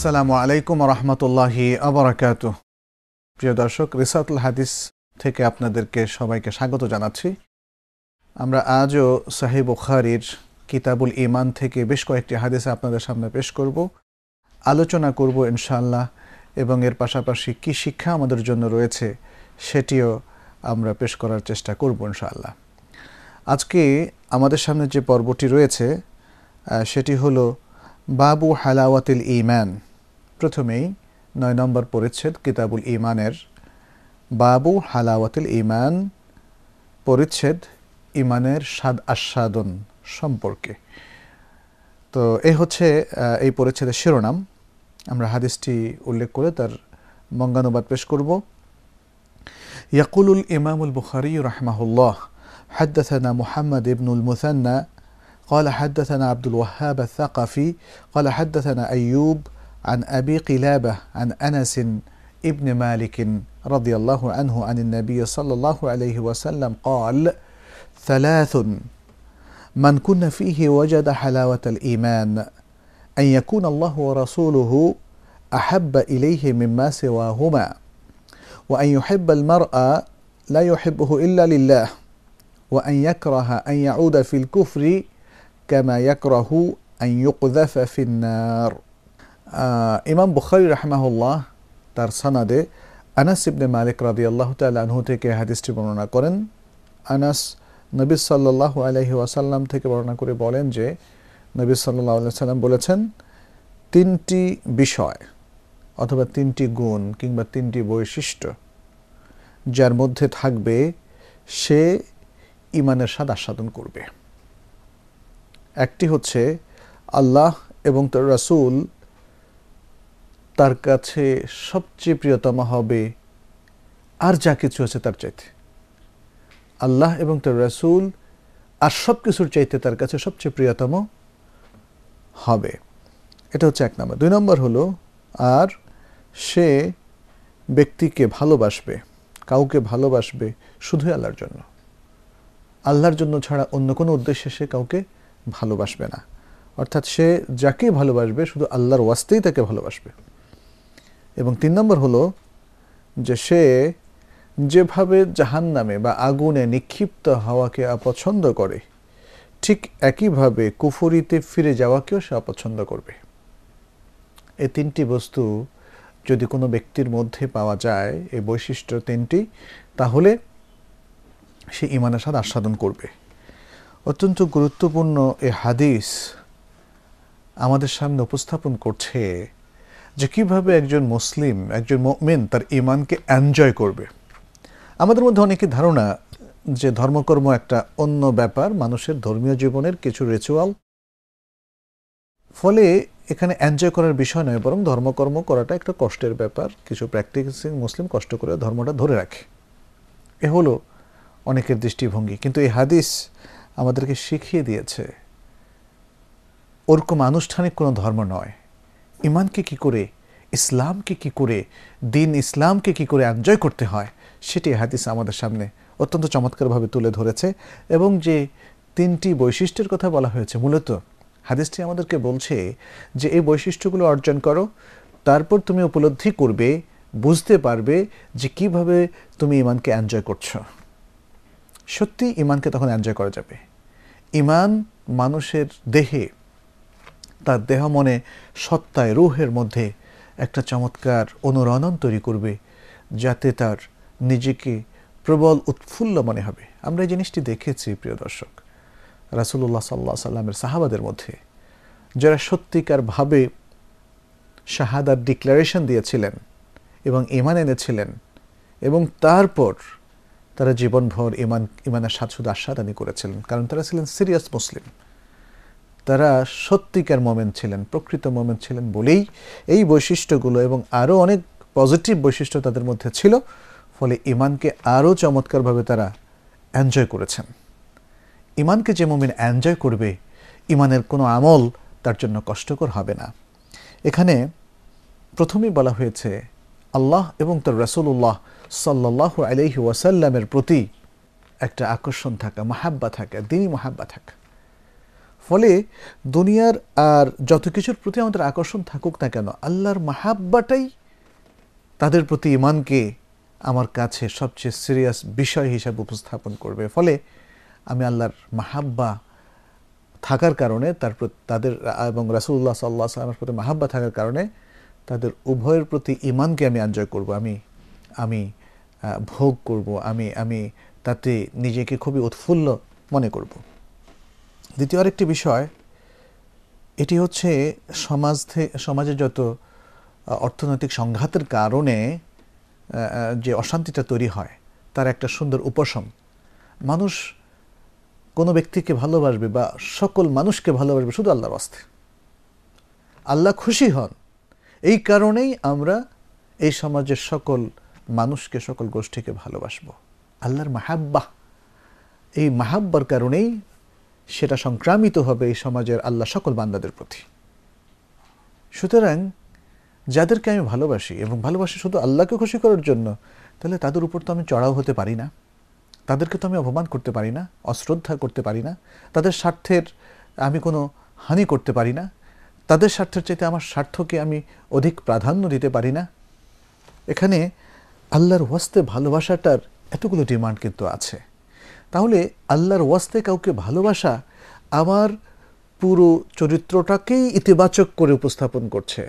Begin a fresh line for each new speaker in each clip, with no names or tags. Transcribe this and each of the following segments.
আসসালামু আলাইকুম রহমতুল্লাহি আবরাকাত প্রিয় দর্শক, রিসাতুল হাদিস থেকে আপনাদেরকে সবাইকে স্বাগত জানাচ্ছি। আমরা আজও সাহেব বুখারির কিতাবুল ইমান থেকে বেশ কয়েকটি হাদিস আপনাদের সামনে পেশ করব। আলোচনা করব ইনশাল্লাহ এবং এর পাশাপাশি কি শিক্ষা আমাদের জন্য রয়েছে সেটিও আমরা পেশ করার চেষ্টা করব ইনশাআল্লাহ। আজকে আমাদের সামনে যে পর্বটি রয়েছে সেটি হলো বাবু হালাওয়াতিল ইমান প্রথমেই নয় নম্বর পরিচ্ছেদ কিতাবুল ইমানের বাবু হালাওয়াতিল ইমান পরিচ্ছেদ ইমানের স্বাদ আস্বাদন সম্পর্কে তো এই হচ্ছে এই পরিচ্ছেদের শিরোনাম আমরা হাদিসটি উল্লেখ করে তার বঙ্গানুবাদ পেশ করব ইয়াকুলুল ইমামুল বুখারি রহমাহুল্লাহ حدثنا محمد بن المثنى قال حدثنا عبد الوهاب الثقفي قال حدثنا أيوب عن أبي قلابة عن أنس ابن مالك رضي الله عنه عن النبي صلى الله عليه وسلم قال ثلاث من كن فيه وجد حلاوة الإيمان أن يكون الله ورسوله أحب إليه مما سواهما وأن يحب المرء لا يحبه إلا لله وأن يكره أن يعود في الكفر كما يكره أن يقذف في النار. ইমাম বুখারি রাহমাহুল্লাহ তার সানাদে আনাস ইবনে মালিক রাদি আল্লাহ আনহু থেকে হাদিসটি বর্ণনা করেন। আনাস নবী সাল্লাহ আলহি ওয়াসাল্লাম থেকে বর্ণনা করে বলেন যে, নবী সাল্লাহ সাল্লাম বলেছেন, তিনটি বিষয় অথবা তিনটি গুণ কিংবা তিনটি বৈশিষ্ট্য যার মধ্যে থাকবে, সে ইমানের স্বাদ আস্বাদন করবে। একটি হচ্ছে আল্লাহ এবং তার রাসুল তার কাছে সবচেয়ে প্রিয়তম হবে আর যা কিছু আছে তার চাইতে। আল্লাহ এবং তার রাসুল আর সব কিছুর চাইতে তার কাছে সবচেয়ে প্রিয়তম হবে। এটা হচ্ছে এক নম্বর। দুই নম্বর হলো, আর সে ব্যক্তিকে ভালোবাসবে, কাউকে ভালোবাসবে শুধুই আল্লাহর জন্য। আল্লাহর জন্য ছাড়া অন্য কোনো উদ্দেশ্যে সে কাউকে ভালোবাসবে না। অর্থাৎ সে যাকে ভালোবাসবে শুধু আল্লাহর ওয়াস্তেই তাকে ভালোবাসবে। এবং তিন নম্বর হলো যে সে যেভাবে জাহান নামে বা আগুনে নিক্ষিপ্ত হওয়াকে অপছন্দ করে, ঠিক একইভাবে কুফুরিতে ফিরে যাওয়াকেও সে অপছন্দ করবে। এই তিনটি বস্তু যদি কোনো ব্যক্তির মধ্যে পাওয়া যায় এই বৈশিষ্ট্য তিনটি, তাহলে সে ইমানের স্বাদ আস্বাদন করবে। অত্যন্ত গুরুত্বপূর্ণ এ হাদিস আমাদের সামনে উপস্থাপন করছে যে কীভাবে একজন মুসলিম, একজন মেন তার ইমানকে এনজয় করবে। আমাদের মধ্যে অনেকে ধারণা যে ধর্মকর্ম একটা অন্য ব্যাপার, মানুষের ধর্মীয় জীবনের কিছু রিচুয়াল ফলে এখানে এনজয় করার বিষয় নয়, বরং ধর্মকর্ম করাটা একটা কষ্টের ব্যাপার। কিছু প্র্যাকটিসিং মুসলিম কষ্ট করে ধর্মটা ধরে রাখে। এ হলো অনেকের দৃষ্টিভঙ্গি। কিন্তু এই হাদিস আমাদেরকে শিখিয়ে দিয়েছে, ওরকম আনুষ্ঠানিক কোনো ধর্ম নয়। ইমানকে কি করে, ইসলামকে কি করে, দিন ইসলামকে কি করে এনজয় করতে হয়, সেটি হাদিস আমাদের সামনে অত্যন্ত চমৎকারভাবে তুলে ধরেছে এবং যে তিনটি বৈশিষ্ট্যের কথা বলা হয়েছে, মূলত হাদিসটি আমাদেরকে বলছে যে এই বৈশিষ্ট্যগুলো অর্জন করো, তারপর তুমি উপলব্ধি করবে, বুঝতে পারবে যে কীভাবে তুমি ইমানকে এনজয় করছ। সত্যি ইমানকে তখন এনজয় করা যাবে। ইমান মানুষের দেহে তার দেহ মনে সত্তায় রুহের মধ্যে একটা চমৎকার অনুরণন তৈরি করবে, যাতে তার নিজেকে প্রবল উৎফুল্ল মনে হবে। আমরা এই জিনিসটি দেখেছি, প্রিয় দর্শক। রাসুল্লাহ সাল্লাহ সাল্লামের সাহাবাদের মধ্যে যারা সত্যিকার ভাবে শাহাদার ডিক্লারেশন দিয়েছিলেন এবং ইমান এনেছিলেন এবং তারপর তারা জীবনভর ইমান ইমানের স্বাদ শুধু আস্বাদানি করেছিলেন, কারণ তারা ছিলেন সিরিয়াস মুসলিম। তারা সত্যিকার মোমেন্ট ছিলেন, প্রকৃত মোমেন্ট ছিলেন বলেই এই বৈশিষ্ট্যগুলো এবং আরও অনেক পজিটিভ বৈশিষ্ট্য তাদের মধ্যে ছিল, ফলে ইমানকে আরও চমৎকারভাবে তারা এনজয় করেছেন। ইমানকে যে মোমিন এনজয় করবে ইমানের কোনো আমল তার জন্য কষ্টকর হবে না। এখানে প্রথমেই বলা হয়েছে, আল্লাহ এবং তার রসুল্লাহ সাল্লাহ আলহি ওয়াসাল্লামের প্রতি একটা আকর্ষণ থাকা, মাহাব্বা থাকা দিনই মাহাব্বা থাকা। ফলে দুনিয়ার আর যত কিছুর প্রতি আমাদের আকর্ষণ থাকুক না কেন, আল্লাহর মাহাব্বাটাই তাদের প্রতি ইমানকে আমার কাছে সবচেয়ে সিরিয়াস বিষয় হিসাবে উপস্থাপন করবে। ফলে আমি আল্লাহর মাহাব্বা থাকার কারণে তার তাদের এবং রাসুল্লাহ সাল্লাহ সাল্লামের প্রতি মাহাব্বা থাকার কারণে তাদের উভয়ের প্রতি ইমানকে আমি এনজয় করব, আমি আমি ভোগ করব, আমি আমি তাতে নিজেকে খুবই উৎফুল্ল মনে করব। দ্বিতীয় আরেকটি বিষয়, এটি হচ্ছে সমাজ সমাজে যত অর্থনৈতিক সংঘাতের কারণে যে অশান্তিটা তৈরি হয়, তার একটা সুন্দর উপশম। মানুষ কোনো ব্যক্তিকে ভালোবাসবে বা সকল মানুষকে ভালোবাসবে শুধু আল্লাহর অস্তে। আল্লাহ খুশি হন। এই কারণেই আমরা এই সমাজের সকল মানুষকে, সকল গোষ্ঠীকে ভালোবাসব। আল্লাহর মাহাব্বাহ। এই মাহাব্বার কারণেই সেটা সংক্রামিত হবে এই সমাজের আল্লাহ সকল বান্দাদের প্রতি। সুতরাং যাদেরকে আমি ভালোবাসি এবং ভালোবাসি শুধু আল্লাহকে খুশি করার জন্য, তাহলে তাদের উপর তো আমি চড়াও হতে পারি না। তাদেরকে তো আমি অপমান করতে পারি না অশ্রদ্ধা করতে পারি না। তাদের স্বার্থের আমি কোনো হানি করতে পারি না। তাদের স্বার্থের চাইতে আমার স্বার্থকে আমি অধিক প্রাধান্য দিতে পারি না। এখানে আল্লাহর ওয়াস্তে ভালোবাসাটার এতগুলো ডিমান্ড কিন্তু আছে। তাহলে আল্লাহর ওয়াস্তে কাউকে ভালোবাসা আমার পুরো চরিত্রটাকেই ইতিবাচক করে উপস্থাপন করছে।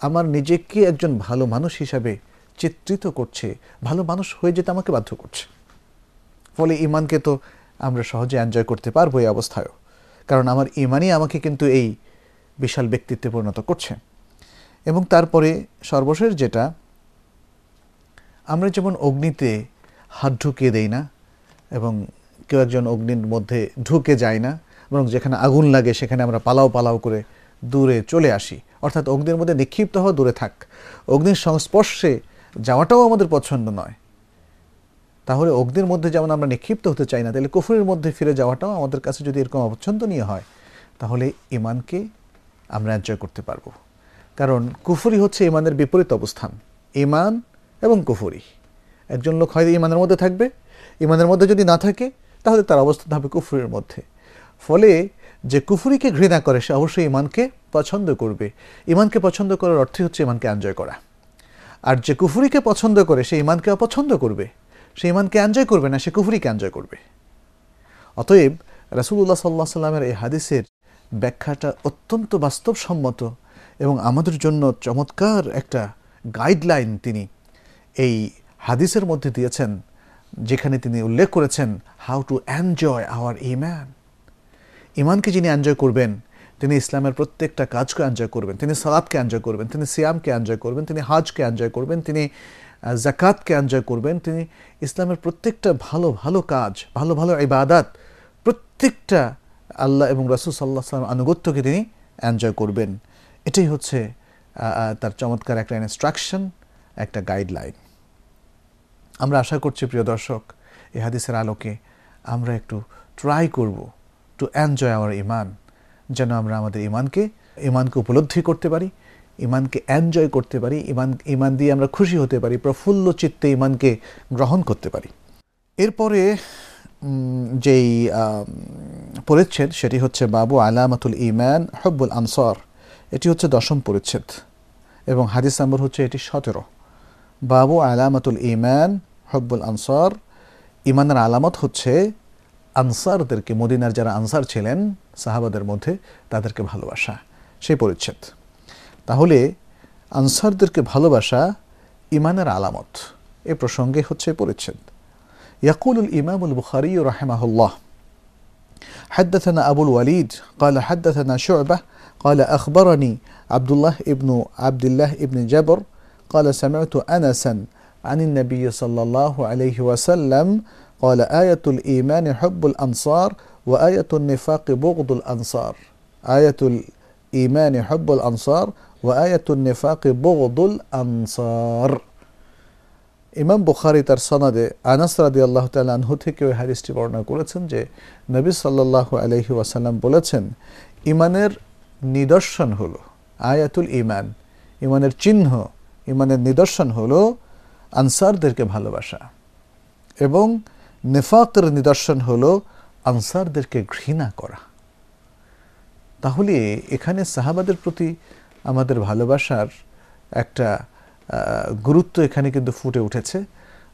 আমার নিজেকে একজন ভালো মানুষ হিসাবে চিত্রিত করছে, ভালো মানুষ হয়ে যেতে আমাকে বাধ্য করছে। ফলে ইমানকে তো আমরা সহজে এনজয় করতে পারব এই অবস্থায়ও কারণ আমার ইমানই আমাকে কিন্তু এই বিশাল ব্যক্তিত্বে পরিণত করছে। এবং তারপরে সর্বশেষ যেটা, আমরা যেমন অগ্নিতে হাত ঢুকিয়ে দেই না এবং কেউ একজন অগ্নির মধ্যে ঢুকে যায় না, বরং যেখানে আগুন লাগে সেখানে আমরা পালাও পালাও করে দূরে চলে আসি। অর্থাৎ অগ্নির মধ্যে নিক্ষিপ্ত হওয়া দূরে থাক। অগ্নির সংস্পর্শে যাওয়াটাও আমাদের পছন্দ নয়। তাহলে অগ্নির মধ্যে যেমন আমরা নিক্ষিপ্ত হতে চাই না, তাহলে কুফুরের মধ্যে ফিরে যাওয়াটাও আমাদের কাছে যদি এরকম অপছন্দনীয় হয়, তাহলে ইমানকে আমরা এনজয় করতে পারব। কারণ কুফুরি হচ্ছে ইমানের বিপরীত অবস্থান। ইমান এবং কুফুরি। একজন লোক হয়তো ইমানের মধ্যে থাকবে ইমানের মধ্যে যদি না থাকে, তাহলে তার অবস্থান হবে কুফুরের মধ্যে। ফলে যে কুফুরিকে ঘৃণা করে, সে অবশ্যই ইমানকে পছন্দ করবে। ইমানকে পছন্দ করার অর্থই হচ্ছে ইমানকে এনজয় করা। আর যে কুফুরিকে পছন্দ করে, সে ইমানকে অপছন্দ করবে। সে ইমানকে এনজয় করবে না, সে কুফুরিকে এনজয় করবে। অতএব রাসুল্লাহ সাল্লাহ সাল্লামের এই হাদিসের ব্যাখ্যাটা অত্যন্ত বাস্তবসম্মত এবং আমাদের জন্য চমৎকার একটা গাইডলাইন তিনি এই হাদিসের মধ্যে দিয়েছেন। যেখানে তিনি উল্লেখ করেছেন হাউ টু এনজয় আওয়ার ইম্যান ইমানকে যিনি এনজয় করবেন, তিনি ইসলামের প্রত্যেকটা কাজকে এনজয় করবেন, তিনি সালাদকে এনজয় করবেন, তিনি সিয়ামকে এনজয় করবেন, তিনি হাজকে এনজয় করবেন, তিনি জাকাতকে এনজয় করবেন, তিনি ইসলামের প্রত্যেকটা ভালো ভালো কাজ, ভালো ভালো ইবাদাত প্রত্যেকটা আল্লাহ এবং রসুল সাল্লাহ সাল্লাম আনুগত্যকে তিনি এনজয় করবেন। এটাই হচ্ছে তার চমৎকার একটা ইনস্ট্রাকশন একটা গাইডলাইন আমরা আশা করছি, প্রিয় দর্শক এই হাদিসের আলোকে আমরা একটু ট্রাই করব টু এনজয় আওয়ার ইমান যেন আমরা আমাদের ইমানকে ইমানকে উপলব্ধি করতে পারি, ইমানকে এনজয় করতে পারি, ইমান ইমান দিয়ে আমরা খুশি হতে পারি, প্রফুল্ল চিত্তে ইমানকে গ্রহণ করতে পারি। এরপরে যেই পরিচ্ছেদ, সেটি হচ্ছে বাবু আলামাতুল ইমান হব্বুল আনসর। এটি হচ্ছে দশম পরিচ্ছেদ এবং হাদিস নম্বর হচ্ছে এটি সতেরো। বাবু আলামাতুল ইমান হব্বুল আনসর ইমানের আলামত হচ্ছে আনসারদেরকে মদিনার যারা আনসার ছিলেন সাহাবাদের মধ্যে তাদেরকে ভালোবাসা সেই পরিচ্ছেদ তাহলে আনসারদেরকে ভালোবাসা ইমানের আলামত এ প্রসঙ্গে হচ্ছে পরিচ্ছেদ يقول الإمام البخاري رحمه الله حدثنا أبو الوليد قال حدثنا شعبة قال أخبرني عبد الله ابن عبد الله ابن جبر قال سمعت أنسا عن النبي صلى الله عليه وسلم قال آية الإيمان حب الأنصار وآية النفاق بغض الأنصار آية الإيمان حب الأنصار وآية النفاق بغض الأنصار ইমাম বুখারি তার সনাদে আনাস রাদি আল্লাহ আনহু থেকে ওই হাদিসটি বর্ণনা করেছেন যে নবী সাল্লাহ আলহি ওয়াসাল্লাম বলেছেন ইমানের নিদর্শন হলো আয়াতুল ইমান ইমানের চিহ্ন ইমানের নিদর্শন হলো আনসারদেরকে ভালোবাসা। এবং নেফাকের নিদর্শন হল আনসারদেরকে ঘৃণা করা। তাহলে এখানে সাহাবাদের প্রতি আমাদের ভালোবাসার একটা গুরুত্ব এখানে কিন্তু ফুটে উঠেছে।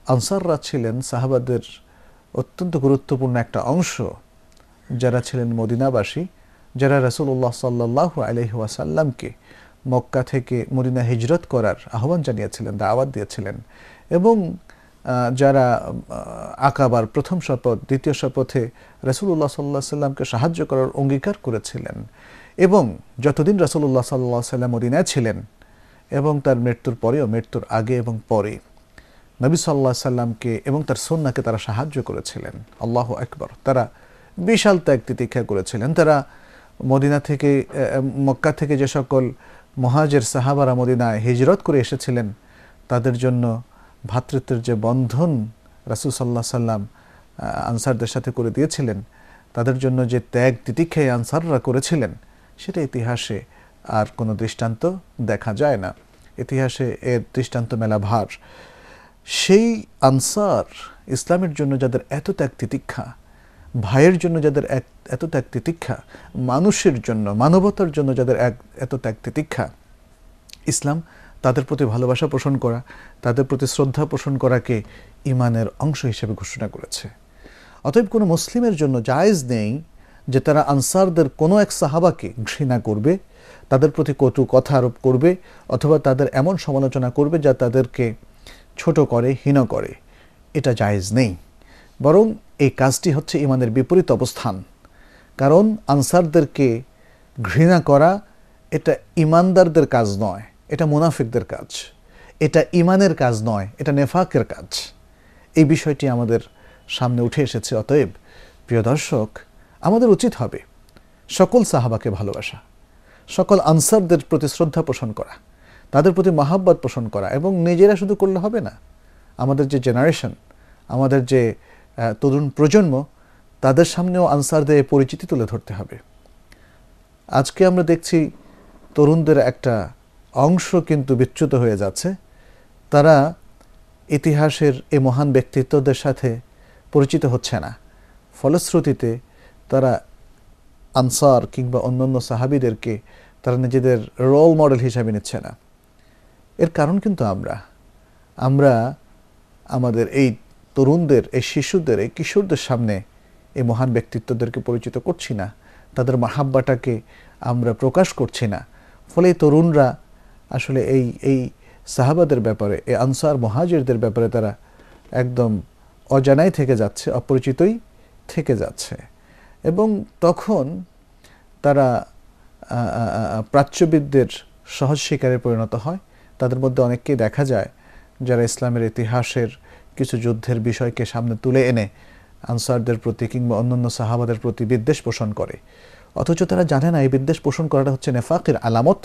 আনসাররা ছিলেন সাহাবাদের অত্যন্ত গুরুত্বপূর্ণ একটা অংশ। যারা ছিলেন মদিনাবাসী, যারা রসুল্লাহ সাল্লাহ আলহিহাসাল্লামকে মক্কা থেকে মদিনা হিজরত করার আহ্বান জানিয়েছিলেন, দাওয়াত দিয়েছিলেন এবং যারা আকাবার প্রথম শপথ, দ্বিতীয় শপথে রসুল্লাহ সাল্লাহ সাল্লামকে সাহায্য করার অঙ্গীকার করেছিলেন এবং যতদিন রসুল্লাহ সাল্লাহ সাল্লাম মদিনায় ছিলেন এবং তার মৃত্যুর পরেও, মৃত্যুর আগে এবং পরে নবী সাল্লাহ সাল্লামকে এবং তার সন্নাকে তারা সাহায্য করেছিলেন। আল্লাহ একবার তারা বিশাল ত্যাগ তিতিক্ষা করেছিলেন। তারা মদিনা থেকে মক্কা থেকে যে সকল মহাজের সাহাবারা মদিনায় হিজরত করে এসেছিলেন। তাদের জন্য ভাতৃত্বের যে বন্ধন রাসুল সাল্লাহ সাল্লাম আনসারদের সাথে করে দিয়েছিলেন, তাদের জন্য যে ত্যাগ তিতিক্ষায় আনসাররা করেছিলেন, সেটা ইতিহাসে আর কোনো দৃষ্টান্ত দেখা যায় না। ইতিহাসে এর দৃষ্টান্ত মেলা ভার। সেই আনসার ইসলামের জন্য যাদের এত ত্যাগ তিতিক্ষা ভাইয়ের জন্য যাদের এত ত্যাগ তিতিক্ষা মানুষের জন্য, মানবতার জন্য যাদের এক, এত ত্যাগ তিতিক্ষা ইসলাম তাদের প্রতি ভালোবাসা পোষণ করা, তাদের প্রতি শ্রদ্ধা পোষণ করাকে ইমানের অংশ হিসেবে ঘোষণা করেছে। অতএব কোনো মুসলিমের জন্য জায়েজ নেই যে তারা আনসারদের কোনো এক সাহাবাকে ঘৃণা করবে, তাদের প্রতি কটু কথা আরোপ করবে, অথবা তাদের এমন সমালোচনা করবে যা তাদেরকে ছোট করে, হীন করে। এটা জায়েজ নেই। বরং এই কাজটি হচ্ছে ইমানের বিপরীত অবস্থান। কারণ আনসারদেরকে ঘৃণা করা এটা ইমানদারদের কাজ নয়, এটা মুনাফিকদের কাজ। এটা ইমানের কাজ নয়, এটা নেফাকের কাজ। এই বিষয়টি আমাদের সামনে উঠে এসেছে। অতএব, প্রিয় দর্শক, আমাদের উচিত হবে সকল সাহাবাকে ভালোবাসা, সকল আনসারদের প্রতি শ্রদ্ধা পোষণ করা, তাদের প্রতি মহাব্বত পোষণ করা এবং নিজেরা শুধু করলে হবে না। আমাদের যে জেনারেশন, আমাদের যে তরুণ প্রজন্ম তাদের সামনেও আনসারদের পরিচিতি তুলে ধরতে হবে। আজকে আমরা দেখছি তরুণদের একটা অংশ কিন্তু বিচ্যুত হয়ে যাচ্ছে। তারা ইতিহাসের এই মহান ব্যক্তিত্বদের সাথে পরিচিত হচ্ছে না। ফলশ্রুতিতে তারা আনসার কিংবা অন্যান্য সাহাবিদেরকে তারা নিজেদের রোল মডেল হিসাবে নিচ্ছে না। এর কারণ কিন্তু আমরা। আমরা আমাদের এই তরুণদের, এই শিশুদের, এই কিশোরদের সামনে এই মহান ব্যক্তিত্বদেরকে পরিচিত করছি না। তাদের মাহাব্বাটাকে আমরা প্রকাশ করছি না। ফলে তরুণরা আসলে এই এই সাহাবাদের ব্যাপারে, এই আনসার মহাজিরদের ব্যাপারে তারা একদম অজানাই থেকে যাচ্ছে, অপরিচিতই থেকে যাচ্ছে। এবং তখন তারা প্রাচ্যবিদদের সহজ শিকারে পরিণত হয়। তাদের মধ্যে অনেককেই দেখা যায় যারা ইসলামের ইতিহাসের কিছু যুদ্ধের বিষয়কে সামনে তুলে এনে আনসারদের প্রতি কিংবা অন্যান্য সাহাবাদের প্রতি বিদ্বেষ পোষণ করে। অথচ তারা জানে না এই বিদ্বেষ পোষণ করাটা হচ্ছে নেফাকের আলামত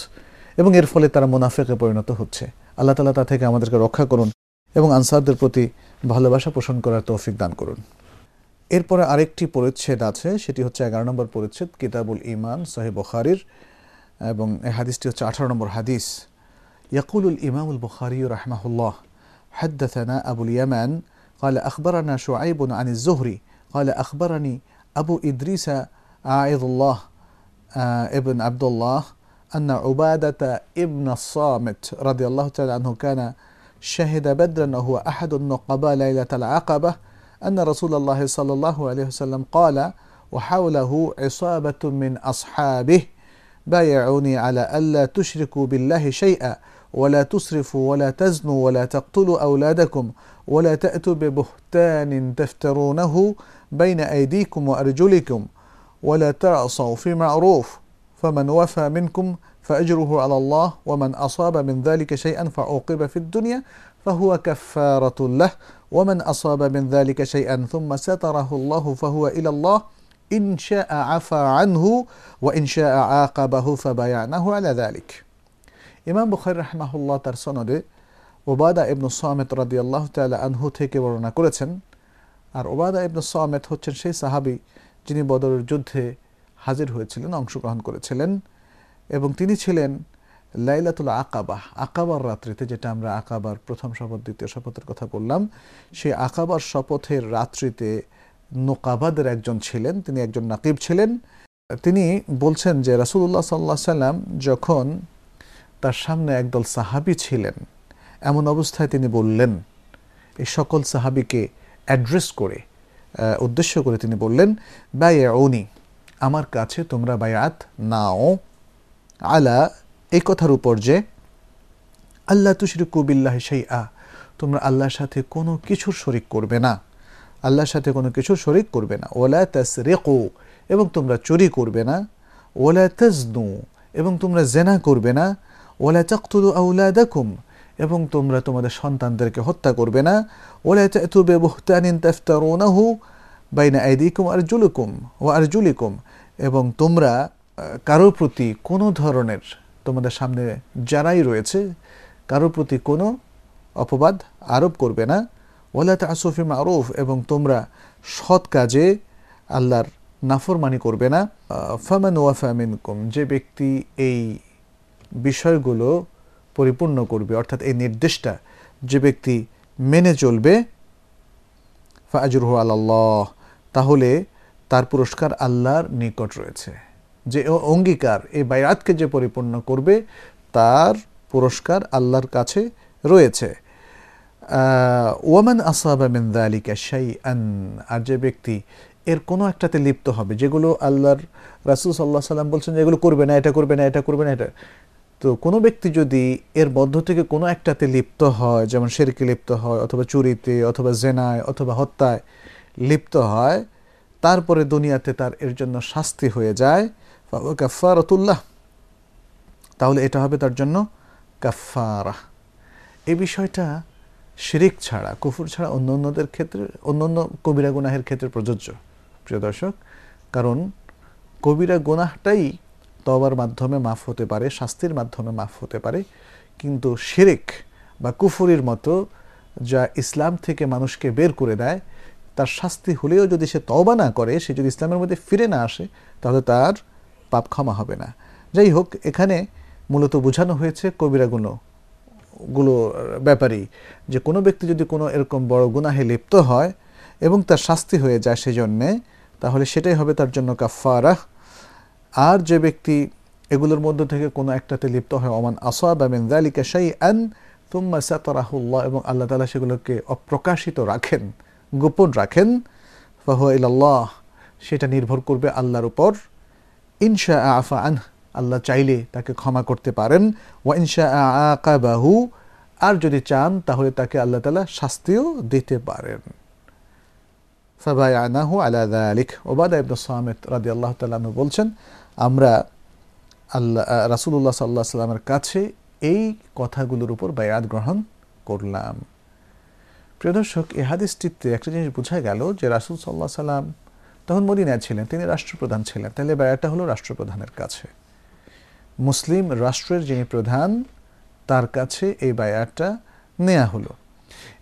এবং এর ফলে তারা মুনাফেকে পরিণত হচ্ছে। আল্লাহ তালা তা থেকে আমাদেরকে রক্ষা করুন এবং আনসারদের প্রতি ভালোবাসা পোষণ করার তৌফিক দান করুন। এরপরে আরেকটি পরিচ্ছেদ আছে, সেটি হচ্ছে এগারো নম্বর পরিচ্ছেদ, কিতাবুল ইমান সাহেব বখারির এবং এই হাদিসটি হচ্ছে আঠারো নম্বর হাদিস। ইয়াকুলুল ইমামুল বুখারি রহমাহুল্লাহ। حدثنا أبو اليمن قال أخبرنا شعيب عن الزهري قال أخبرني أبو إدريس عائض الله ابن عبد الله أن عبادة ابن الصامت رضي الله تعالى عنه كان شهد بدرا وهو أحد النقباء ليلة العقبة أن رسول الله صلى الله عليه وسلم قال وحوله عصابة من أصحابه بايعوني على ألا تشركوا بالله شيئا ولا تسرفوا ولا تزنوا ولا تقتلوا أولادكم ولا تأتوا ببهتان تفترونه بين أيديكم وأرجلكم ولا تعصوا في معروف فمن وفى منكم فأجره على الله ومن أصاب من ذلك شيئا فعوقب في الدنيا فهو كفارة له ومن أصاب من ذلك شيئا ثم ستره الله فهو إلى الله إن شاء عفى عنه وإن شاء عاقبه فبايعناه على ذلك ইমাম বুখারি রাহমাহুল্লাহ তার সনদে ওবাদা ইবনু সামেত রাদি আল্লাহ তালা আনহু থেকে বর্ণনা করেছেন, আর ওবাদা ইবনু সামেত হচ্ছেন সেই সাহাবি যিনি বদরের যুদ্ধে হাজির হয়েছিলেন, অংশগ্রহণ করেছিলেন এবং তিনি ছিলেন লাইলাতুল আকাবাহ আকাবার রাত্রিতে, যেটা আমরা আকাবার প্রথম শপথ, দ্বিতীয় শপথের কথা বললাম, সেই আকাবার শপথের রাত্রিতে নোকাবাদের একজন ছিলেন, তিনি একজন নাকিব ছিলেন। তিনি বলছেন যে রাসুল্লাহ সাল্লাহ সাল্লাম যখন তার সামনে একদল সাহাবি ছিলেন। এমন অবস্থায় তিনি বললেন এই সকল সাহাবিকে অ্যাড্রেস করে উদ্দেশ্য করে তিনি বললেন বায়াউনি আমার কাছে তোমরা বায়াত নাও। আলা, এই কথার উপর যে আল্লাহ তুশরিকু বিল্লাহ সেই আ তোমরা আল্লাহর সাথে কোনো কিছুর শরিক করবে না। আল্লাহর সাথে কোনো কিছুর শরিক করবে না। ওলা তাস রেকো এবং তোমরা চুরি করবে না। ওলা তাজনু, এবং তোমরা জেনা করবে না। ওলা চাকতুলু আউলা দেখুম এবং তোমরা তোমাদের সন্তানদেরকে হত্যা করবে না। ওলা চাতুবে বুহতানিন তাফতারুনাহু বাইনা আইদিকুম আরজুলুকুম ও আর জুলিকুম এবং তোমরা কারোর প্রতি কোনো ধরনের তোমাদের সামনে যারাই রয়েছে কারোর প্রতি কোনো অপবাদ আরোপ করবে না। ওলা তা তাসফি মারুফ, এবং তোমরা সৎ কাজে আল্লাহর নাফরমানি করবে না। ফামান ওয়াফামিনকুম যে ব্যক্তি এই বিষয়গুলো পরিপূর্ণ করবে, অর্থাৎ এই নির্দেশটা যে ব্যক্তি মেনে চলবে ফাজুর আল্লাহ তাহলে তার পুরস্কার আল্লাহর নিকট রয়েছে। যে অঙ্গীকার, এই বায়াতকে যে পরিপূর্ণ করবে, তার পুরস্কার আল্লাহর কাছে রয়েছে। ওয়ামান আসাবা মিন্দা আলিকা শাই আন আর যে ব্যক্তি এর কোনো একটাতে লিপ্ত হবে, যেগুলো আল্লাহর রাসুল সাল্লাহ সাল্লাম বলছেন যে এগুলো করবে না, এটা করবে না, এটা করবে না, এটা তো কোনো ব্যক্তি যদি এর মধ্য থেকে কোনো একটাতে লিপ্ত হয়, যেমন শেরকে লিপ্ত হয়, অথবা চুরিতে, অথবা জেনায়, অথবা হত্যায় লিপ্ত হয়, তারপরে দুনিয়াতে তার এর জন্য শাস্তি হয়ে যায় কাফারতুল্লাহ তাহলে এটা হবে তার জন্য কাফারা এই বিষয়টা শিরিক ছাড়া, কুফুর ছাড়া অন্য অন্যদের ক্ষেত্রে অন্য অন্য কবিরা গুনাহের ক্ষেত্রে প্রযোজ্য, প্রিয় দর্শক। কারণ কবিরা গুনাহটাই তবার মাধ্যমে মাফ হতে পারে, শাস্তির মাধ্যমে মাফ হতে পারে। কিন্তু শিরিক বা কুফুরির মতো যা ইসলাম থেকে মানুষকে বের করে দেয়, তার শাস্তি হলেও যদি সে তবা না করে, সে যদি ইসলামের মধ্যে ফিরে না আসে, তাহলে তার পাপ ক্ষমা হবে না। যাই হোক, এখানে মূলত বোঝানো হয়েছে কবিরাগুলো, গুলো ব্যাপারেই যে কোনো ব্যক্তি যদি কোনো এরকম বড় গুনাহে লিপ্ত হয় এবং তার শাস্তি হয়ে যায় সেজন্যে, তাহলে সেটাই হবে তার জন্য কাফারাহ আর যে ব্যক্তি এগুলোর মধ্য থেকে কোনো একটাতে লিপ্ত হয় অমান আসাবা মিন যালিকা শাইআন তুম্মা সাতারাহুল্লাহ এবং আল্লাহ তালা সেগুলোকে অপ্রকাশিত রাখেন, গোপন রাখেন, ফাহুয়া ইলাল্লাহ, সেটা নির্ভর করবে আল্লাহর উপর। ইনশা আফা আন আল্লাহ চাইলে তাকে ক্ষমা করতে পারেন। ওয়া ইনশা আকাবাহু, আর যদি চান তাহলে তাকে আল্লাহ তালা শাস্তিও দিতে পারেন। ফাবাই আনাহু আলা আলিক ওবাদা ইবনু সামেত রাদি আল্লাহ তালু বলছেন আমরা আল্লাহ রাসুল্লাহ সাল্লাহ সাল্লামের কাছে এই কথাগুলোর উপর বায়াত গ্রহণ করলাম। প্রিয় দর্শক, এই হাদিসটিতে একটা জিনিস বোঝা গেল যে রাসুল সাল্লাহ সাল্লাম তখন মদিনায় ছিলেন, তিনি রাষ্ট্রপ্রধান ছিলেন। তাহলে বায়াতটা হলো রাষ্ট্রপ্রধানের কাছে। মুসলিম রাষ্ট্রের যিনি প্রধান, তার কাছে এই বায়াতটা নেওয়া হলো।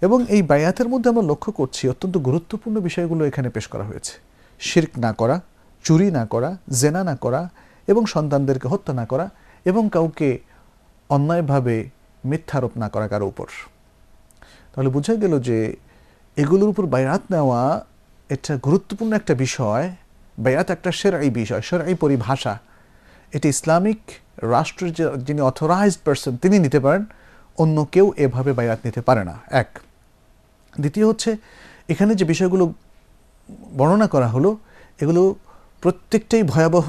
এবং এই বায়াতের মধ্যে আমরা লক্ষ্য করছি অত্যন্ত গুরুত্বপূর্ণ বিষয়গুলো এখানে পেশ করা হয়েছে। শির্ক না করা চুরি না করা, জেনা না করা এবং সন্তানদেরকে হত্যা না করা এবং কাউকে অন্যায়ভাবে মিথ্যারোপ না করা কারও উপর। তাহলে বোঝা গেল যে এগুলোর উপর বায়াত নেওয়া এটা গুরুত্বপূর্ণ একটা বিষয় বায়াত একটা সেরাই বিষয়, সেরাই পরিভাষা। এটি ইসলামিক রাষ্ট্রের যে, যিনি অথরাইজড পার্সন তিনি নিতে পারেন, অন্য কেউ এভাবে বায়াত নিতে পারে না। এক। দ্বিতীয় হচ্ছে, এখানে যে বিষয়গুলো বর্ণনা করা হলো, এগুলো প্রত্যেকটাই ভয়াবহ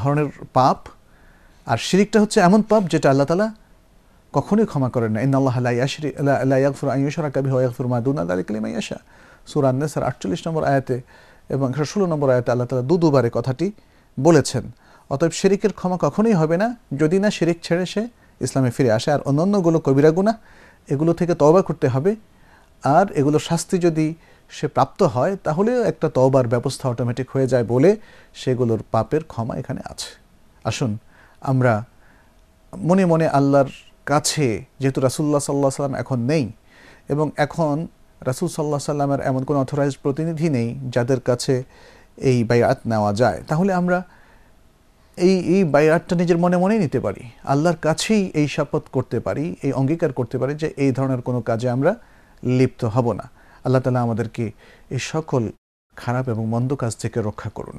ধরনের পাপ, আর শিরিকটা হচ্ছে এমন পাপ যেটা আল্লাহ তালা কখনোই ক্ষমা করেন না। আল্লাহফুর মাদুন আল্লাহ কালিমাইয়াশা সুরান্নেসার আটচল্লিশ নম্বর আয়াতে এবং ষোলো নম্বর আয়াতে আল্লাহ তালা দু দুবারে কথাটি বলেছেন। অতএব শিরিকের ক্ষমা কখনোই হবে না, যদি না শিরিক ছেড়ে সে ইসলামে ফিরে আসে। আর অন্যান্যগুলো কবিরা গুণা এগুলো থেকে তবা করতে হবে। আর এগুলো শাস্তি যদি সে প্রাপ্ত হয়, তাহলেও একটা তবার ব্যবস্থা অটোমেটিক হয়ে যায় বলে সেগুলোর পাপের ক্ষমা এখানে আছে। আসুন, আমরা মনে মনে আল্লাহর কাছে, যেহেতু রাসুল্লাহ সাল্লাহ সাল্লাম এখন নেই, এবং এখন রাসুল সাল্লাহ সাল্লামের এমন কোনো অথরাইজ প্রতিনিধি নেই যাদের কাছে এই বায়াত নেওয়া যায়, তাহলে আমরা এই এই বায়াতটা নিজের মনে মনেই নিতে পারি। আল্লাহর কাছেই এই শপথ করতে পারি, এই অঙ্গীকার করতে পারি যে এই ধরনের কোনো কাজে আমরা লিপ্ত হব না। আল্লাহ তালা আমাদেরকে এই সকল খারাপ এবং মন্দ কাজ থেকে রক্ষা করুন।